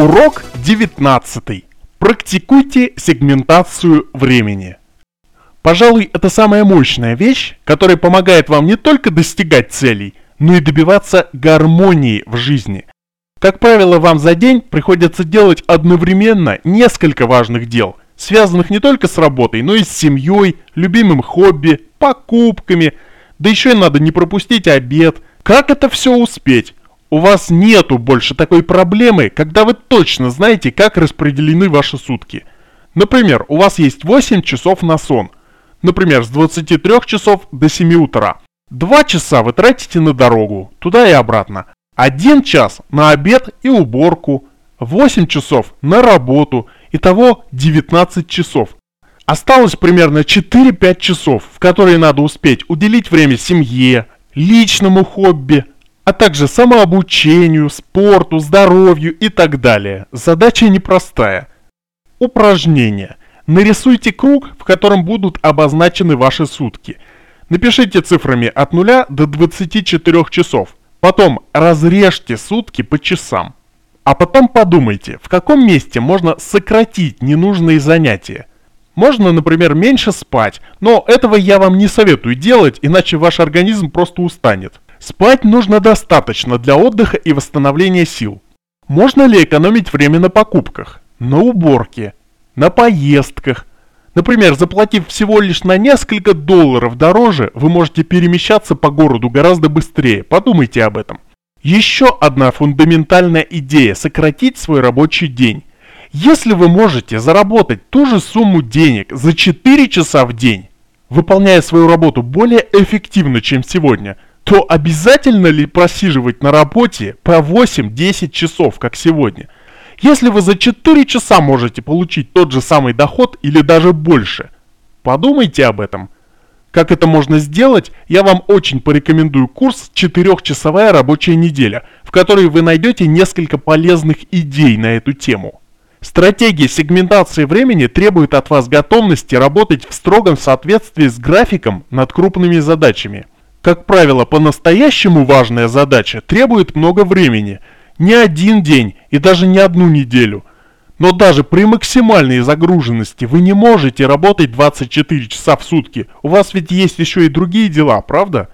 Урок 19. Практикуйте сегментацию времени. Пожалуй, это самая мощная вещь, которая помогает вам не только достигать целей, но и добиваться гармонии в жизни. Как правило, вам за день приходится делать одновременно несколько важных дел, связанных не только с работой, но и с семьей, любимым хобби, покупками, да еще и надо не пропустить обед. Как это все успеть? У вас нету больше такой проблемы, когда вы точно знаете, как распределены ваши сутки. Например, у вас есть 8 часов на сон. Например, с 23 часов до 7 утра. 2 часа вы тратите на дорогу, туда и обратно. 1 час на обед и уборку. 8 часов на работу. Итого 19 часов. Осталось примерно 4-5 часов, в которые надо успеть уделить время семье, личному хобби, а также самообучению, спорту, здоровью и так далее. Задача непростая. Упражнение. Нарисуйте круг, в котором будут обозначены ваши сутки. Напишите цифрами от 0 до 24 часов. Потом разрежьте сутки по часам. А потом подумайте, в каком месте можно сократить ненужные занятия. Можно, например, меньше спать, но этого я вам не советую делать, иначе ваш организм просто устанет. Спать нужно достаточно для отдыха и восстановления сил. Можно ли экономить время на покупках, на уборке, на поездках? Например, заплатив всего лишь на несколько долларов дороже, вы можете перемещаться по городу гораздо быстрее. Подумайте об этом. Еще одна фундаментальная идея – сократить свой рабочий день. Если вы можете заработать ту же сумму денег за 4 часа в день, выполняя свою работу более эффективно, чем сегодня – то обязательно ли просиживать на работе по 8-10 часов, как сегодня? Если вы за 4 часа можете получить тот же самый доход или даже больше, подумайте об этом. Как это можно сделать, я вам очень порекомендую курс «4-часовая рабочая неделя», в которой вы найдете несколько полезных идей на эту тему. Стратегия сегментации времени требует от вас готовности работать в строгом соответствии с графиком над крупными задачами – как правило, по-настоящему важная задача требует много времени, не один день и даже не одну неделю. Но даже при максимальной загруженности вы не можете работать 24 часа в сутки. У вас ведь есть еще и другие дела, правда?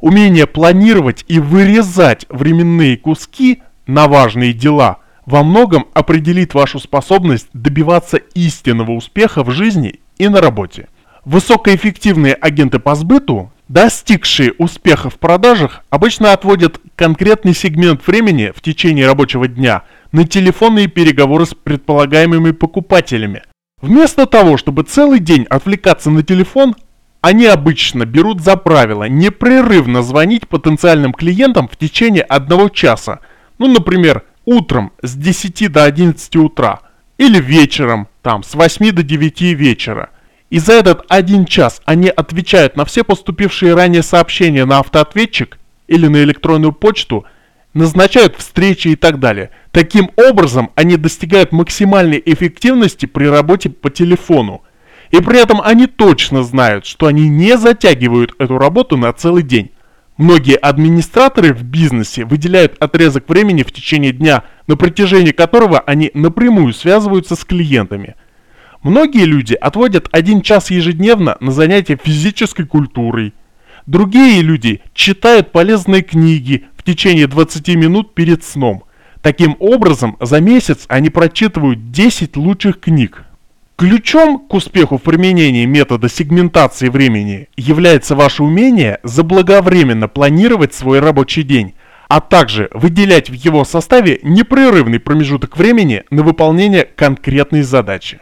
Умение планировать и вырезать временные куски на важные дела во многом определит вашу способность добиваться истинного успеха в жизни и на работе. Высокоэффективные агенты по сбыту Достигшие успеха в продажах обычно отводят конкретный сегмент времени в течение рабочего дня на телефонные переговоры с предполагаемыми покупателями. Вместо того, чтобы целый день отвлекаться на телефон, они обычно берут за правило непрерывно звонить потенциальным клиентам в течение одного часа. Ну, например, утром с 10 до 11 утра или вечером там с 8 до 9 вечера – и за этот один час они отвечают на все поступившие ранее сообщения на автоответчик или на электронную почту, назначают встречи и так далее. Таким образом, они достигают максимальной эффективности при работе по телефону. И при этом они точно знают, что они не затягивают эту работу на целый день. Многие администраторы в бизнесе выделяют отрезок времени в течение дня, на протяжении которого они напрямую связываются с клиентами – Многие люди отводят один час ежедневно на занятия физической культурой. Другие люди читают полезные книги в течение 20 минут перед сном. Таким образом, за месяц они прочитывают 10 лучших книг. Ключом к успеху в применении метода сегментации времени является ваше умение заблаговременно планировать свой рабочий день, а также выделять в его составе непрерывный промежуток времени на выполнение конкретной задачи.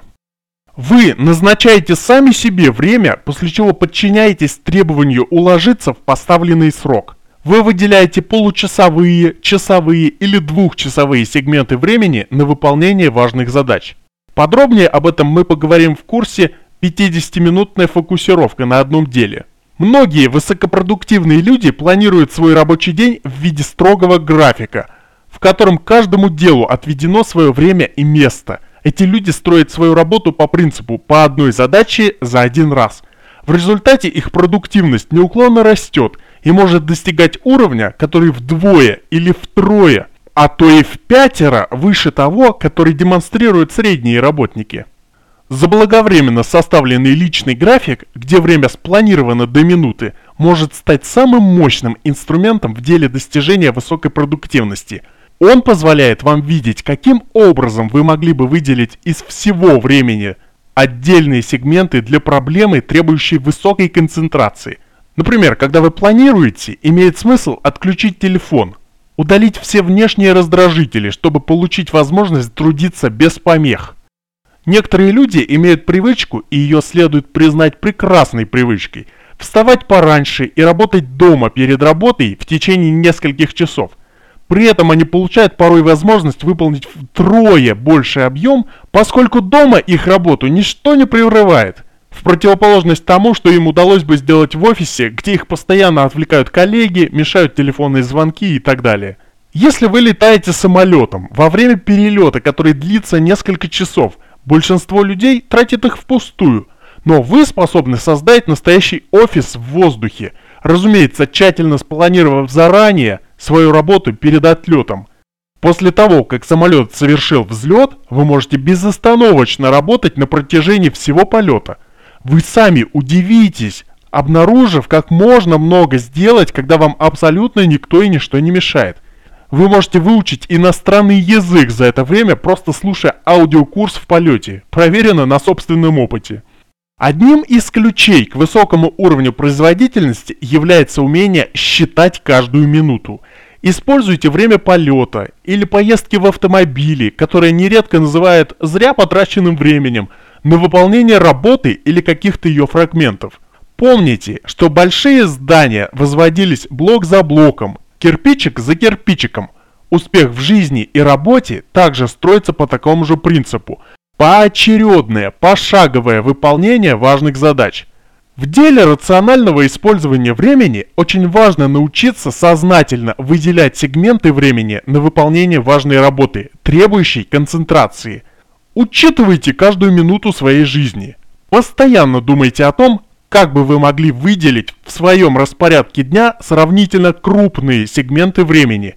Вы назначаете сами себе время, после чего подчиняетесь требованию уложиться в поставленный срок. Вы выделяете получасовые, часовые или двухчасовые сегменты времени на выполнение важных задач. Подробнее об этом мы поговорим в курсе 50-минутная фокусировка на одном деле. Многие высокопродуктивные люди планируют свой рабочий день в виде строгого графика, в котором каждому делу отведено свое время и место – эти люди строят свою работу по принципу по одной задаче за один раз. В результате их продуктивность неуклонно растет и может достигать уровня, который вдвое или втрое а то и в пятеро выше того, который демонстрируют средние работники. Заблаговременно составленный личный график, где время спланировано до минуты, может стать самым мощным инструментом в деле достижения высокой продуктивности. Он позволяет вам видеть, каким образом вы могли бы выделить из всего времени отдельные сегменты для проблемы, требующей высокой концентрации. Например, когда вы планируете, имеет смысл отключить телефон, удалить все внешние раздражители, чтобы получить возможность трудиться без помех. Некоторые люди имеют привычку, и ее следует признать прекрасной привычкой, вставать пораньше и работать дома перед работой в течение нескольких часов. При этом они получают порой возможность выполнить втрое больший объем, поскольку дома их работу ничто не прерывает. В противоположность тому, что им удалось бы сделать в офисе, где их постоянно отвлекают коллеги, мешают телефонные звонки и так далее. Если вы летаете самолетом во время перелета, который длится несколько часов – Большинство людей тратит их впустую, но вы способны создать настоящий офис в воздухе, разумеется, тщательно спланировав заранее свою работу перед отлетом. После того, как самолет совершил взлет, вы можете безостановочно работать на протяжении всего полета. Вы сами удивитесь, обнаружив, как можно много сделать, когда вам абсолютно никто и ничто не мешает. Вы можете выучить иностранный язык за это время, просто слушая аудиокурс в полете, проверено на собственном опыте. Одним из ключей к высокому уровню производительности является умение считать каждую минуту. Используйте время полета или поездки в автомобиле, которое нередко называют зря потраченным временем, на выполнение работы или каких-то ее фрагментов. Помните, что большие здания возводились блок за блоком, Кирпичик за кирпичиком. Успех в жизни и работе также строится по такому же принципу. Поочередное, пошаговое выполнение важных задач. В деле рационального использования времени очень важно научиться сознательно выделять сегменты времени на выполнение важной работы, требующей концентрации. Учитывайте каждую минуту своей жизни. Постоянно думайте о том, как бы вы могли выделить в своем распорядке дня сравнительно крупные сегменты времени?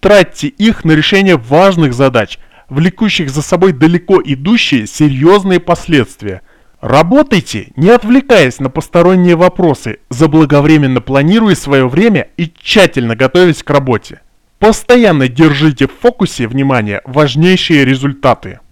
Тратьте их на решение важных задач, влекущих за собой далеко идущие серьезные последствия. Работайте, не отвлекаясь на посторонние вопросы, заблаговременно планируя свое время и тщательно готовясь к работе. Постоянно держите в фокусе внимания важнейшие результаты.